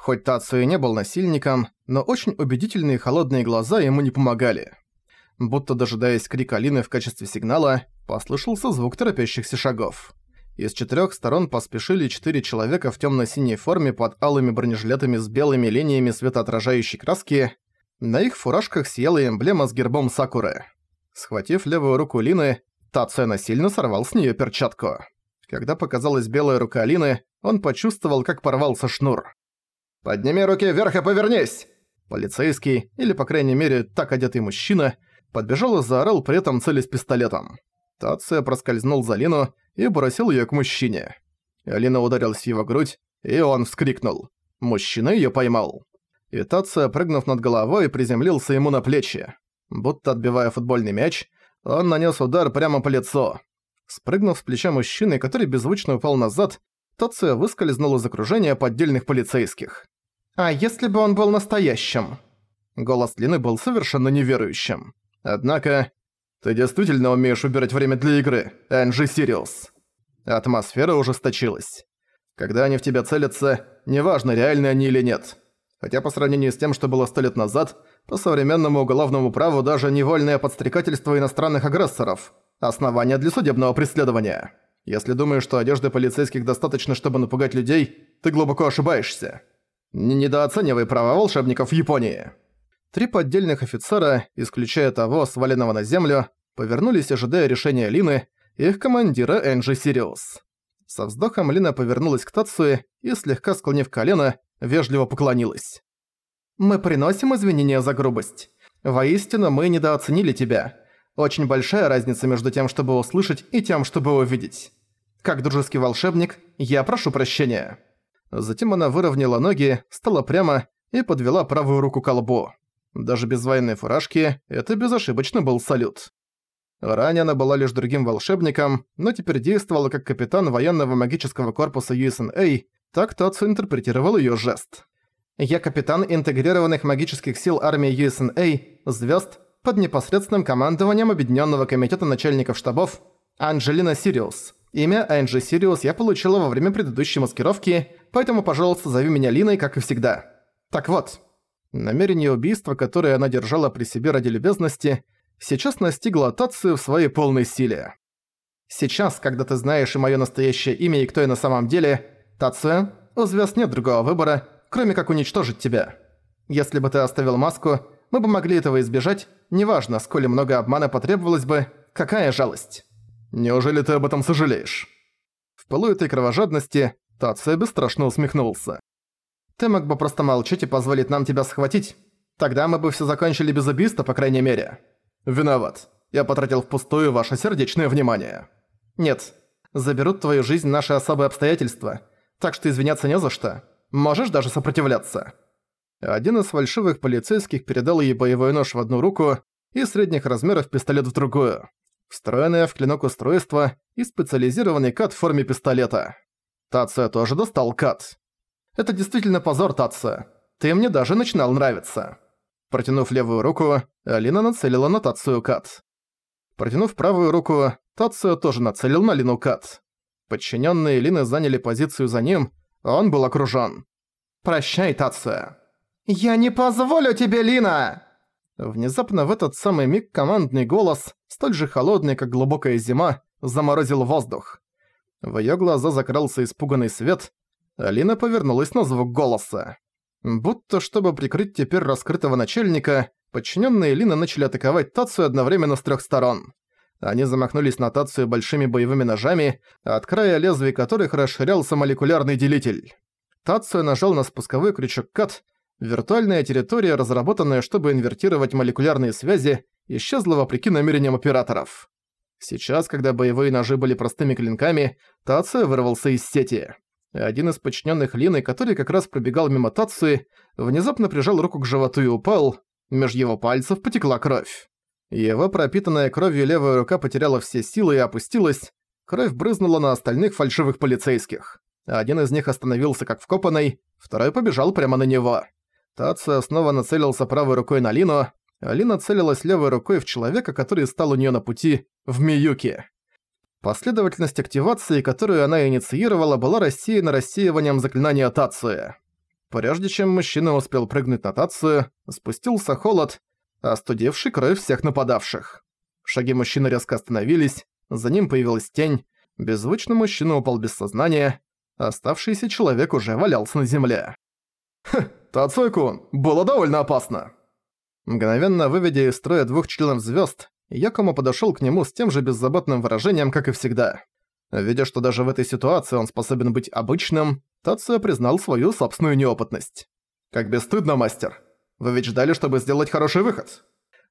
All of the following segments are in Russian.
Хоть Тацу и не был насильником, но очень убедительные холодные глаза ему не помогали. Будто дожидаясь крика Алины в качестве сигнала, послышался звук торопящихся шагов. Из четырех сторон поспешили четыре человека в темно-синей форме под алыми бронежилетами с белыми линиями светоотражающей краски. На их фуражках сияла эмблема с гербом Сакуры. Схватив левую руку Лины, Тацуя насильно сорвал с нее перчатку. Когда показалась белая рука Алины, он почувствовал, как порвался шнур. «Подними руки вверх и повернись!» Полицейский, или по крайней мере так одетый мужчина, подбежал и заорал при этом целясь пистолетом. Тация проскользнул за Лину и бросил её к мужчине. Алина ударилась в его грудь, и он вскрикнул. Мужчина её поймал. И Тация, прыгнув над головой, приземлился ему на плечи. Будто отбивая футбольный мяч, он нанес удар прямо по лицу. Спрыгнув с плеча мужчины, который беззвучно упал назад, Тация выскользнул из окружения поддельных полицейских. «А если бы он был настоящим?» Голос Лины был совершенно неверующим. Однако... «Ты действительно умеешь убирать время для игры, Энджи Сириус». Атмосфера ужесточилась. Когда они в тебя целятся, неважно, реальны они или нет. Хотя по сравнению с тем, что было сто лет назад, по современному уголовному праву даже невольное подстрекательство иностранных агрессоров – основание для судебного преследования. Если думаешь, что одежды полицейских достаточно, чтобы напугать людей, ты глубоко ошибаешься. Не недооценивай права волшебников в Японии. Три поддельных офицера, исключая того, сваленного на землю, повернулись, ожидая решения Лины, их командира Энджи Сириус. Со вздохом Лина повернулась к Тацуе и, слегка склонив колено, вежливо поклонилась. «Мы приносим извинения за грубость. Воистину, мы недооценили тебя. Очень большая разница между тем, чтобы услышать, и тем, чтобы увидеть. Как дружеский волшебник, я прошу прощения». Затем она выровняла ноги, стала прямо и подвела правую руку к лбу. Даже без военной фуражки это безошибочно был салют. Ранее она была лишь другим волшебником, но теперь действовала как капитан военного магического корпуса USNA, так Тацу интерпретировал её жест. «Я капитан интегрированных магических сил армии USNA, звёзд, под непосредственным командованием Объединённого комитета начальников штабов Анджелина Сириус. Имя Энджи Сириус я получила во время предыдущей маскировки, поэтому, пожалуйста, зови меня Линой, как и всегда. Так вот, намерение убийства, которое она держала при себе ради любезности, сейчас настигло Тацию в своей полной силе. Сейчас, когда ты знаешь и моё настоящее имя и кто я на самом деле, Тация, у звезд нет другого выбора, кроме как уничтожить тебя. Если бы ты оставил маску, мы бы могли этого избежать, неважно, сколь много обмана потребовалось бы, какая жалость. Неужели ты об этом сожалеешь? В пылу этой кровожадности Тация бесстрашно усмехнулся. Ты мог бы просто молчать и позволить нам тебя схватить. Тогда мы бы все закончили без убийства, по крайней мере. Виноват. Я потратил впустую ваше сердечное внимание. Нет. Заберут твою жизнь наши особые обстоятельства. Так что извиняться не за что. Можешь даже сопротивляться. Один из фальшивых полицейских передал ей боевой нож в одну руку и средних размеров пистолет в другую. Встроенное в клинок устройство и специализированный кат в форме пистолета. Тация тоже достал кат. Это действительно позор, Татса. Ты мне даже начинал нравиться». Протянув левую руку, Алина нацелила на Тацию Кат. Протянув правую руку, Тацию тоже нацелил на Лину Кат. Подчиненные Лины заняли позицию за ним, а он был окружен. «Прощай, Тация». «Я не позволю тебе, Лина!» Внезапно в этот самый миг командный голос, столь же холодный, как глубокая зима, заморозил воздух. В её глаза закрался испуганный свет, Алина повернулась на звук голоса. Будто чтобы прикрыть теперь раскрытого начальника, подчиненные Лины начали атаковать Тацию одновременно с трех сторон. Они замахнулись на Тацию большими боевыми ножами, от края лезвий которых расширялся молекулярный делитель. Тацию нажал на спусковой крючок КАТ, виртуальная территория, разработанная, чтобы инвертировать молекулярные связи, исчезла вопреки намерениям операторов. Сейчас, когда боевые ножи были простыми клинками, Тацию вырвался из сети. Один из подчиненных Лины, который как раз пробегал мимо Тацуи, внезапно прижал руку к животу и упал. Меж его пальцев потекла кровь. Его пропитанная кровью левая рука потеряла все силы и опустилась. Кровь брызнула на остальных фальшивых полицейских. Один из них остановился как вкопанный, второй побежал прямо на него. Тация снова нацелился правой рукой на Лину, а Лина целилась левой рукой в человека, который стал у нее на пути, в Миюки. Последовательность активации, которую она инициировала, была рассеяна рассеиванием заклинания Тация. Прежде чем мужчина успел прыгнуть на Тацию, спустился холод, остудивший кровь всех нападавших. Шаги мужчины резко остановились, за ним появилась тень, беззвучно мужчина упал без сознания, оставшийся человек уже валялся на земле. «Хм, Тацуй-кун, было довольно опасно!» Мгновенно выведя из строя двух членов звезд, Якомо подошел к нему с тем же беззаботным выражением, как и всегда. Видя, что даже в этой ситуации он способен быть обычным, Тацуя признал свою собственную неопытность. «Как бесстыдно, мастер! Вы ведь ждали, чтобы сделать хороший выход!»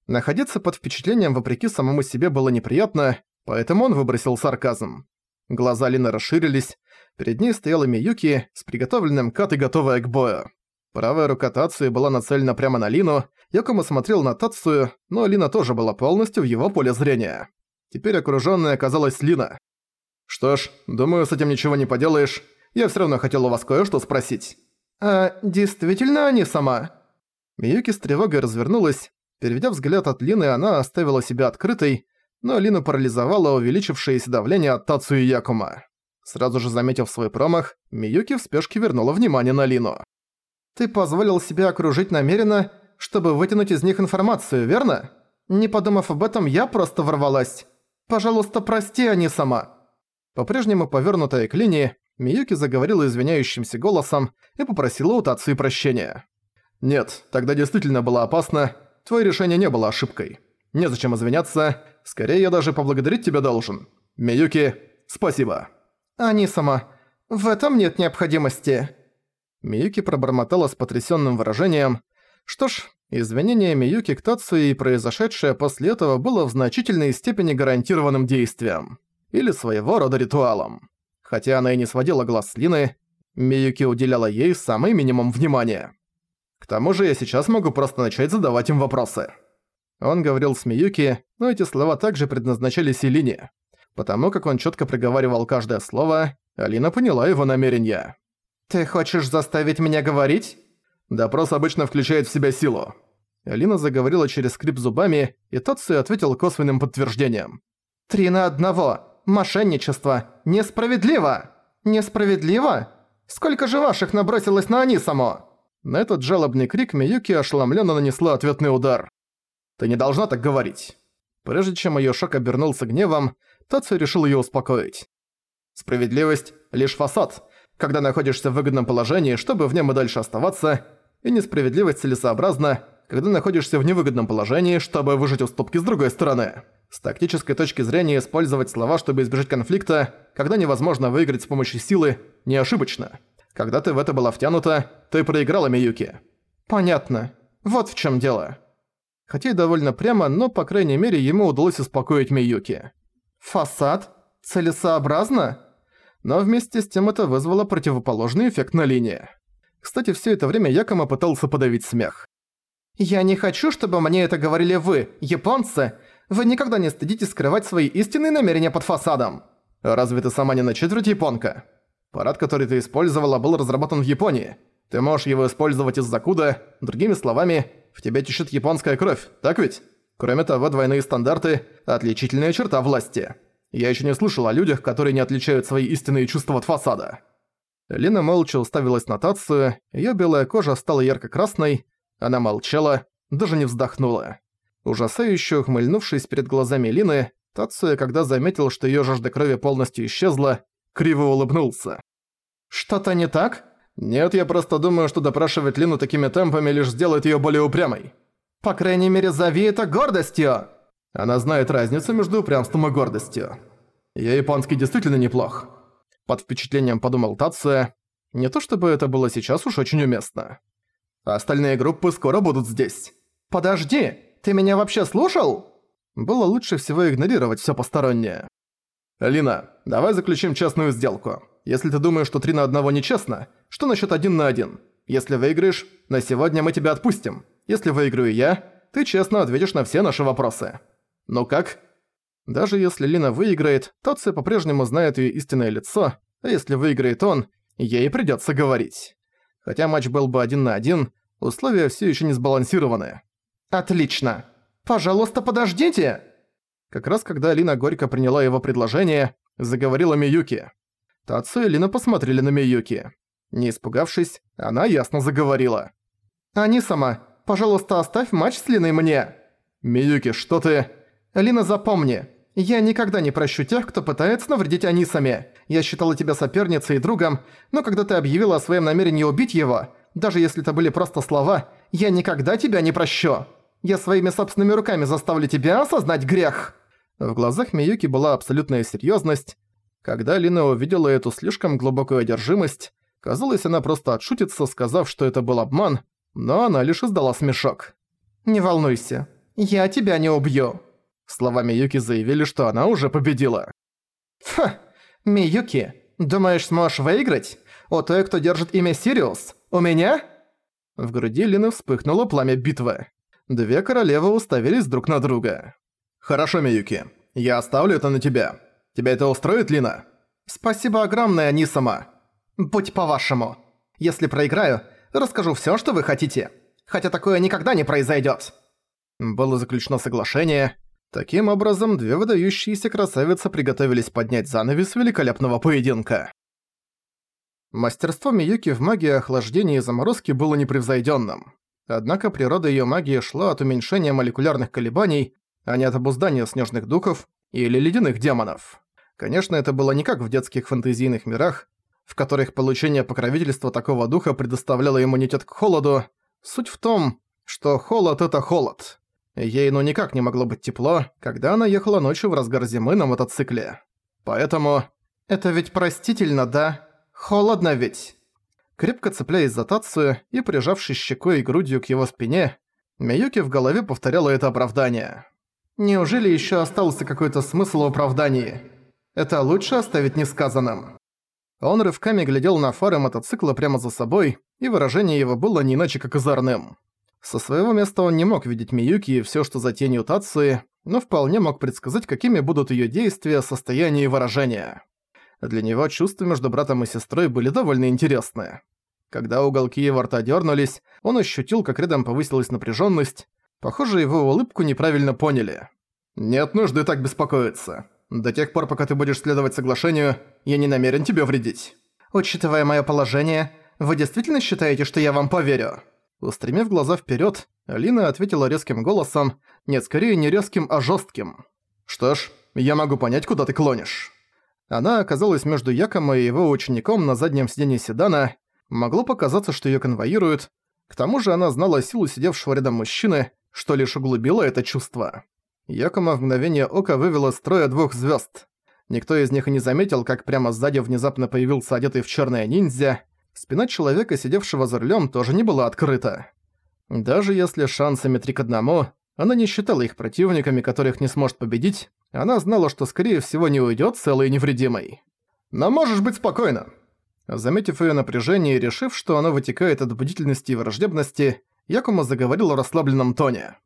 Находиться под впечатлением вопреки самому себе было неприятно, поэтому он выбросил сарказм. Глаза Лины расширились, перед ней стояла Миюки с приготовленным кат и готовая к бою. Правая рука Тацуи была нацелена прямо на Лину, Якома смотрел на Тацию, но Лина тоже была полностью в его поле зрения. Теперь окружённая оказалась Лина. «Что ж, думаю, с этим ничего не поделаешь. Я всё равно хотел у вас кое-что спросить». «А действительно они сама?» Миюки с тревогой развернулась. Переведя взгляд от Лины, она оставила себя открытой, но Лину парализовало увеличившееся давление от Тацию Якума. Сразу же заметив свой промах, Миюки в спешке вернула внимание на Лину. Ты позволил себя окружить намеренно, чтобы вытянуть из них информацию, верно? Не подумав об этом, я просто ворвалась. Пожалуйста, прости, а не сама». По-прежнему повернутая к линии, Миюки заговорила извиняющимся голосом и попросила у Тации прощения. «Нет, тогда действительно было опасно. Твое решение не было ошибкой. Незачем извиняться. Скорее, я даже поблагодарить тебя должен. Миюки, спасибо». «Они сама. В этом нет необходимости». Миюки пробормотала с потрясённым выражением. Что ж, извинение Миюки к Тацуи и произошедшее после этого было в значительной степени гарантированным действием. Или своего рода ритуалом. Хотя она и не сводила глаз с Лины, Миюки уделяла ей самый минимум внимания. К тому же я сейчас могу просто начать задавать им вопросы. Он говорил с Миюки, но эти слова также предназначались и Лине. Потому как он чётко проговаривал каждое слово, Алина поняла его намерения. «Ты хочешь заставить меня говорить?» Допрос обычно включает в себя силу. Алина заговорила через скрип зубами, и Тацию ответил косвенным подтверждением. «Три на одного! Мошенничество! Несправедливо! Несправедливо? Сколько же ваших набросилось на Анисамо?» На этот жалобный крик Миюки ошеломленно нанесла ответный удар. «Ты не должна так говорить». Прежде чем её шок обернулся гневом, Тацию решил её успокоить. «Справедливость — лишь фасад, когда находишься в выгодном положении, чтобы в нем и дальше оставаться, и несправедливость целесообразна, когда находишься в невыгодном положении, чтобы выжить уступки с другой стороны. С тактической точки зрения использовать слова, чтобы избежать конфликта, когда невозможно выиграть с помощью силы, не ошибочно. Когда ты в это была втянута, ты проиграла Миюки. Понятно. Вот в чем дело. Хотя и довольно прямо, но по крайней мере ему удалось успокоить Миюки. Фасад? Целесообразно? Но вместе с тем это вызвало противоположный эффект на линии. Кстати, все это время Якома пытался подавить смех. «Я не хочу, чтобы мне это говорили вы, японцы. Вы никогда не стыдитесь скрывать свои истинные намерения под фасадом. Разве ты сама не на четверть японка? Парад, который ты использовала, был разработан в Японии. Ты можешь его использовать из-за куда, другими словами, в тебе течет японская кровь, так ведь? Кроме того, двойные стандарты – отличительная черта власти». Я еще не слышал о людях, которые не отличают свои истинные чувства от фасада. Лина молча уставилась на Тацию, её белая кожа стала ярко-красной, она молчала, даже не вздохнула. Ужасающе ухмыльнувшись перед глазами Лины, Тацуя, когда заметил, что её жажда крови полностью исчезла, криво улыбнулся. «Что-то не так?» «Нет, я просто думаю, что допрашивать Лину такими темпами лишь сделает её более упрямой». «По крайней мере, зови это гордостью!» Она знает разницу между упрямством и гордостью. Я японский действительно неплох. Под впечатлением подумал Тация. Не то чтобы это было сейчас уж очень уместно. Остальные группы скоро будут здесь. Подожди, ты меня вообще слушал? Было лучше всего игнорировать всё постороннее. Лина, давай заключим честную сделку. Если ты думаешь, что три на одного нечестно, что насчёт один на один? Если выиграешь, на сегодня мы тебя отпустим. Если выиграю я, ты честно ответишь на все наши вопросы. «Ну как?» Даже если Лина выиграет, Тоци по-прежнему знает её истинное лицо, а если выиграет он, ей придётся говорить. Хотя матч был бы один на один, условия всё ещё не сбалансированы. «Отлично! Пожалуйста, подождите!» Как раз когда Лина горько приняла его предложение, заговорила Миюки. Тацу и Лина посмотрели на Миюки. Не испугавшись, она ясно заговорила. «Они сама, пожалуйста, оставь матч с Линой мне!» «Миюки, что ты...» «Лина, запомни, я никогда не прощу тех, кто пытается навредить Анисаме. Я считала тебя соперницей и другом, но когда ты объявила о своем намерении убить его, даже если это были просто слова, я никогда тебя не прощу. Я своими собственными руками заставлю тебя осознать грех». В глазах Миюки была абсолютная серьёзность. Когда Лина увидела эту слишком глубокую одержимость, казалось, она просто отшутится, сказав, что это был обман, но она лишь издала смешок. «Не волнуйся, я тебя не убью». Слова Миюки заявили, что она уже победила. «Фа, Миюки, думаешь, сможешь выиграть? У той, кто держит имя Сириус? У меня?» В груди Лины вспыхнуло пламя битвы. Две королевы уставились друг на друга. «Хорошо, Миюки. Я оставлю это на тебя. Тебя это устроит, Лина?» «Спасибо огромное, Нисама. Будь по-вашему. Если проиграю, расскажу всё, что вы хотите. Хотя такое никогда не произойдёт». Было заключено соглашение. Таким образом, две выдающиеся красавицы приготовились поднять занавес великолепного поединка. Мастерство Миюки в магии охлаждения и заморозки было непревзойдённым. Однако природа её магии шла от уменьшения молекулярных колебаний, а не от обуздания снежных духов или ледяных демонов. Конечно, это было не как в детских фэнтезийных мирах, в которых получение покровительства такого духа предоставляло иммунитет к холоду. Суть в том, что холод — это холод. Ей ну никак не могло быть тепло, когда она ехала ночью в разгар зимы на мотоцикле. Поэтому... Это ведь простительно, да? Холодно ведь. Крепко цепляясь за Тацию и прижавшись щекой и грудью к его спине, Миюки в голове повторяла это оправдание. Неужели еще остался какой-то смысл в оправдании? Это лучше оставить несказанным. Он рывками глядел на фары мотоцикла прямо за собой, и выражение его было не иначе как озорным. Со своего места он не мог видеть Миюки и всё, что за тенью Тации, но вполне мог предсказать, какими будут её действия, состояние и выражения. Для него чувства между братом и сестрой были довольно интересны. Когда уголки его рта дернулись, он ощутил, как рядом повысилась напряженность. Похоже, его улыбку неправильно поняли. «Нет нужды так беспокоиться. До тех пор, пока ты будешь следовать соглашению, я не намерен тебе вредить». «Учитывая мое положение, вы действительно считаете, что я вам поверю?» Устремив глаза вперед, Алина ответила резким голосом, нет, скорее не резким, а жестким. «Что ж, я могу понять, куда ты клонишь». Она оказалась между Яком и его учеником на заднем сиденье седана. Могло показаться, что ее конвоируют. К тому же она знала силу сидевшего рядом мужчины, что лишь углубило это чувство. Якома в мгновение ока вывела строя двух звезд. Никто из них и не заметил, как прямо сзади внезапно появился одетый в черное ниндзя. Спина человека, сидевшего за рулем, тоже не была открыта. Даже если шансами три к одному, она не считала их противниками, которых не сможет победить, она знала, что скорее всего не уйдет целой и невредимой. «Но можешь быть спокойна!» Заметив ее напряжение и решив, что оно вытекает от бдительности и враждебности, Якума заговорил в расслабленном тоне.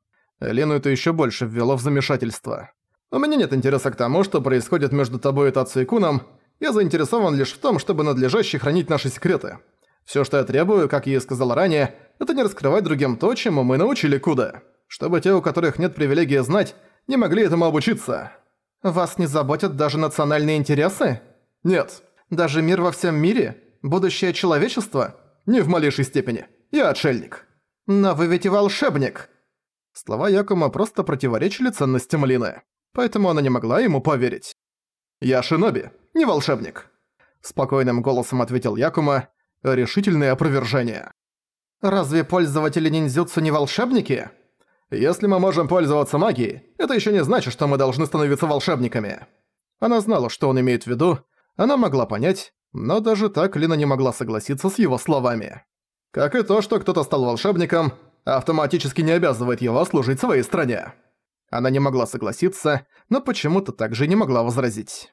Лену это еще больше ввело в замешательство. «У меня нет интереса к тому, что происходит между тобой и Тацу Куном. Я заинтересован лишь в том, чтобы надлежаще хранить наши секреты. Все, что я требую, как я и сказал ранее, это не раскрывать другим то, чему мы научили Куда. Чтобы те, у которых нет привилегии знать, не могли этому обучиться. Вас не заботят даже национальные интересы? Нет. Даже мир во всем мире? Будущее человечества? Не в малейшей степени. Я отшельник. Но вы ведь и волшебник. Слова Якума просто противоречили ценностям Лины. Поэтому она не могла ему поверить. «Я шиноби, не волшебник», – спокойным голосом ответил Якума. Решительное опровержение. «Разве пользователи ниндзюцу не волшебники?» Если мы можем пользоваться магией, это еще не значит, что мы должны становиться волшебниками. Она знала, что он имеет в виду, она могла понять, но даже так Лина не могла согласиться с его словами. Как и то, что кто-то стал волшебником, автоматически не обязывает его служить своей стране. Она не могла согласиться, но почему-то также не могла возразить.